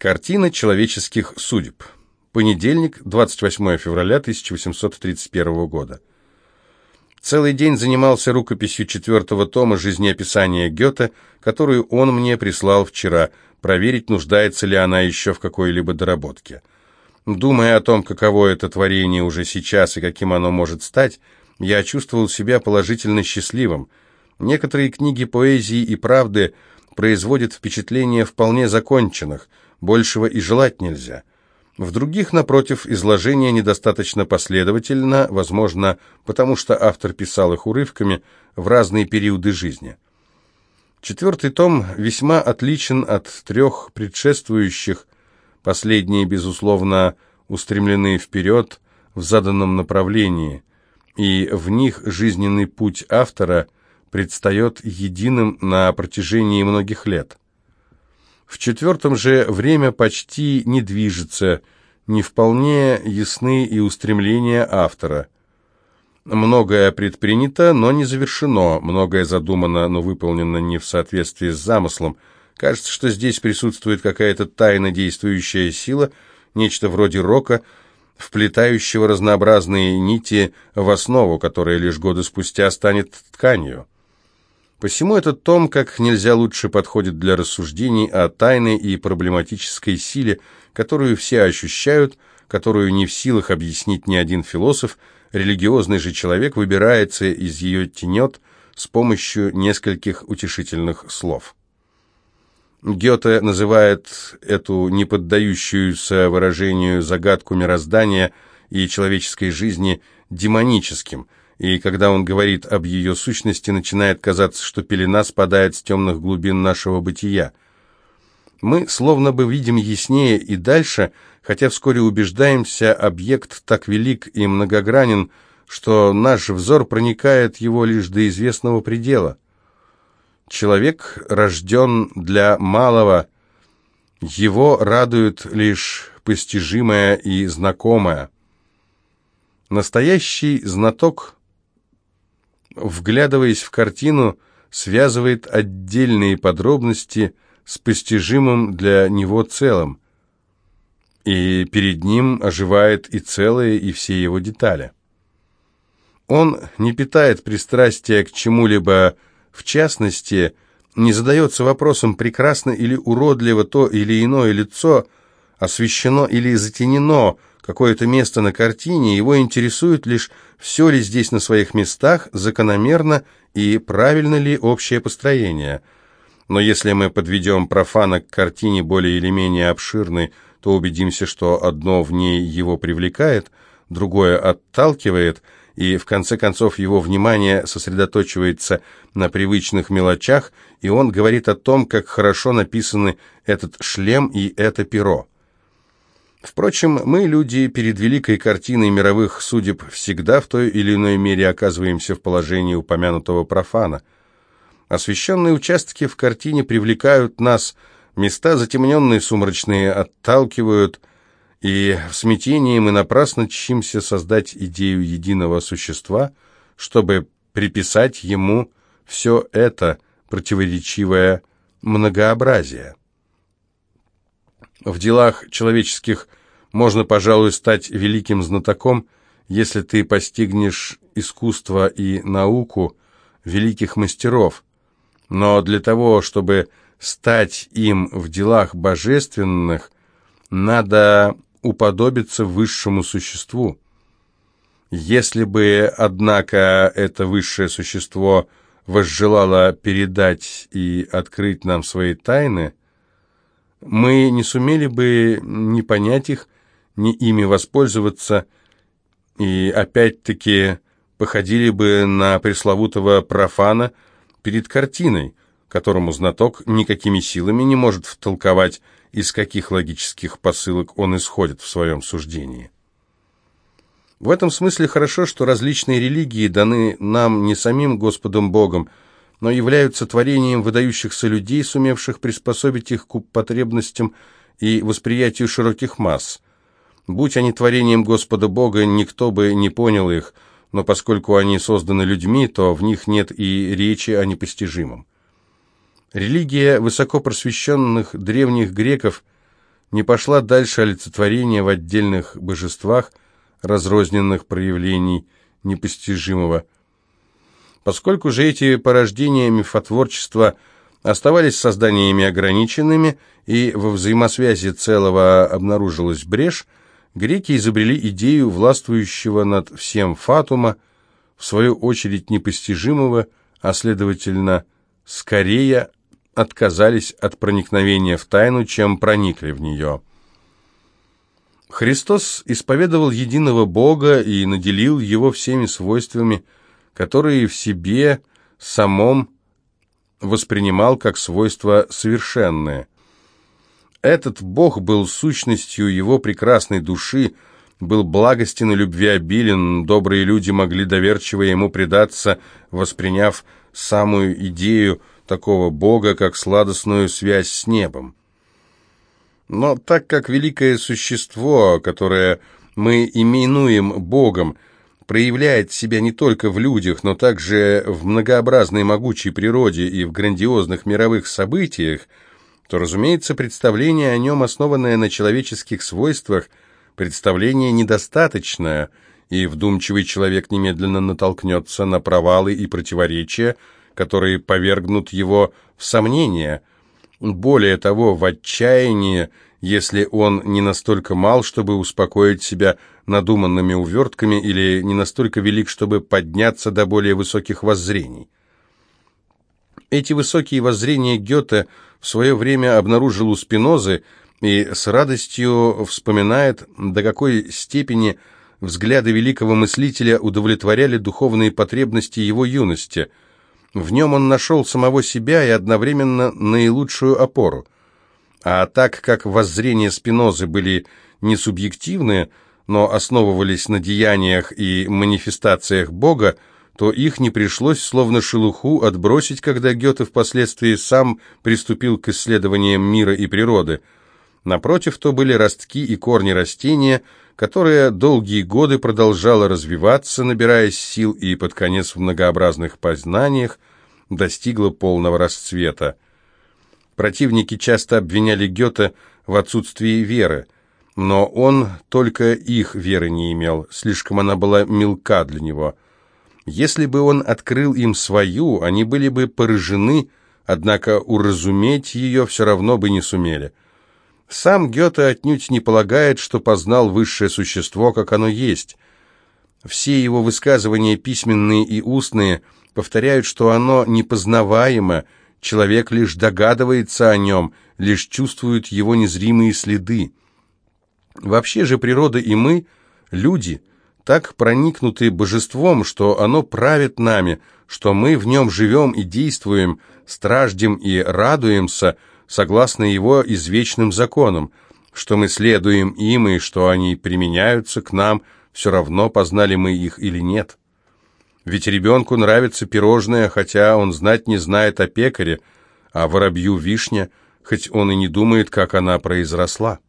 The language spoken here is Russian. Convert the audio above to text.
Картина человеческих судеб. Понедельник, 28 февраля 1831 года. Целый день занимался рукописью четвертого тома жизнеописания Гёте, которую он мне прислал вчера, проверить, нуждается ли она еще в какой-либо доработке. Думая о том, каково это творение уже сейчас и каким оно может стать, я чувствовал себя положительно счастливым. Некоторые книги поэзии и правды производят впечатление вполне законченных – большего и желать нельзя. В других, напротив, изложение недостаточно последовательно, возможно, потому что автор писал их урывками в разные периоды жизни. Четвертый том весьма отличен от трех предшествующих, последние, безусловно, устремлены вперед в заданном направлении, и в них жизненный путь автора предстает единым на протяжении многих лет. В четвертом же время почти не движется, не вполне ясны и устремления автора. Многое предпринято, но не завершено, многое задумано, но выполнено не в соответствии с замыслом. Кажется, что здесь присутствует какая-то тайно действующая сила, нечто вроде рока, вплетающего разнообразные нити в основу, которая лишь годы спустя станет тканью. Посему этот том как нельзя лучше подходит для рассуждений о тайной и проблематической силе, которую все ощущают, которую не в силах объяснить ни один философ, религиозный же человек выбирается из ее тенет с помощью нескольких утешительных слов. Гёте называет эту неподдающуюся выражению загадку мироздания и человеческой жизни демоническим – и когда он говорит об ее сущности, начинает казаться, что пелена спадает с темных глубин нашего бытия. Мы словно бы видим яснее и дальше, хотя вскоре убеждаемся, объект так велик и многогранен, что наш взор проникает его лишь до известного предела. Человек рожден для малого, его радует лишь постижимое и знакомое. Настоящий знаток вглядываясь в картину, связывает отдельные подробности с постижимым для него целым, и перед ним оживает и целое, и все его детали. Он не питает пристрастия к чему-либо, в частности, не задается вопросом, прекрасно или уродливо то или иное лицо, освещено или затенено – какое-то место на картине, его интересует лишь, все ли здесь на своих местах, закономерно и правильно ли общее построение. Но если мы подведем профана к картине более или менее обширной, то убедимся, что одно в ней его привлекает, другое отталкивает, и в конце концов его внимание сосредоточивается на привычных мелочах, и он говорит о том, как хорошо написаны этот шлем и это перо. Впрочем, мы, люди, перед великой картиной мировых судеб всегда в той или иной мере оказываемся в положении упомянутого профана. Освещенные участки в картине привлекают нас, места затемненные, сумрачные, отталкивают, и в смятении мы напрасно чимся создать идею единого существа, чтобы приписать ему все это противоречивое многообразие. В делах человеческих можно, пожалуй, стать великим знатоком, если ты постигнешь искусство и науку великих мастеров. Но для того, чтобы стать им в делах божественных, надо уподобиться высшему существу. Если бы, однако, это высшее существо возжелало передать и открыть нам свои тайны, мы не сумели бы не понять их, не ими воспользоваться, и опять-таки походили бы на пресловутого профана перед картиной, которому знаток никакими силами не может втолковать, из каких логических посылок он исходит в своем суждении. В этом смысле хорошо, что различные религии даны нам не самим Господом Богом, но являются творением выдающихся людей, сумевших приспособить их к потребностям и восприятию широких масс. Будь они творением Господа Бога, никто бы не понял их, но поскольку они созданы людьми, то в них нет и речи о непостижимом. Религия высокопросвещенных древних греков не пошла дальше олицетворения в отдельных божествах, разрозненных проявлений непостижимого. Поскольку же эти порождения мифотворчества оставались созданиями ограниченными, и во взаимосвязи целого обнаружилась брешь, греки изобрели идею властвующего над всем фатума, в свою очередь непостижимого, а следовательно, скорее отказались от проникновения в тайну, чем проникли в нее. Христос исповедовал единого Бога и наделил его всеми свойствами, которые в себе самом воспринимал как свойства совершенные. Этот Бог был сущностью его прекрасной души, был благостен и любвеобилен, добрые люди могли доверчиво ему предаться, восприняв самую идею такого Бога, как сладостную связь с небом. Но так как великое существо, которое мы именуем Богом, проявляет себя не только в людях, но также в многообразной могучей природе и в грандиозных мировых событиях, то, разумеется, представление о нем, основанное на человеческих свойствах, представление недостаточное, и вдумчивый человек немедленно натолкнется на провалы и противоречия, которые повергнут его в сомнение, более того, в отчаяние, если он не настолько мал, чтобы успокоить себя надуманными увертками, или не настолько велик, чтобы подняться до более высоких воззрений. Эти высокие воззрения Гёте в свое время обнаружил у Спинозы и с радостью вспоминает, до какой степени взгляды великого мыслителя удовлетворяли духовные потребности его юности – в нем он нашел самого себя и одновременно наилучшую опору. А так как воззрения Спинозы были не субъективные, но основывались на деяниях и манифестациях Бога, то их не пришлось словно шелуху отбросить, когда Гёте впоследствии сам приступил к исследованиям мира и природы. Напротив, то были ростки и корни растения – которая долгие годы продолжала развиваться, набираясь сил и под конец в многообразных познаниях достигла полного расцвета. Противники часто обвиняли Гёте в отсутствии веры, но он только их веры не имел, слишком она была мелка для него. Если бы он открыл им свою, они были бы поражены, однако уразуметь ее все равно бы не сумели – сам Гёте отнюдь не полагает, что познал высшее существо, как оно есть. Все его высказывания, письменные и устные, повторяют, что оно непознаваемо, человек лишь догадывается о нем, лишь чувствует его незримые следы. Вообще же природа и мы, люди, так проникнуты божеством, что оно правит нами, что мы в нем живем и действуем, страждем и радуемся – согласно его извечным законам, что мы следуем им и что они применяются к нам, все равно познали мы их или нет. Ведь ребенку нравится пирожное, хотя он знать не знает о пекаре, а воробью вишня, хоть он и не думает, как она произросла.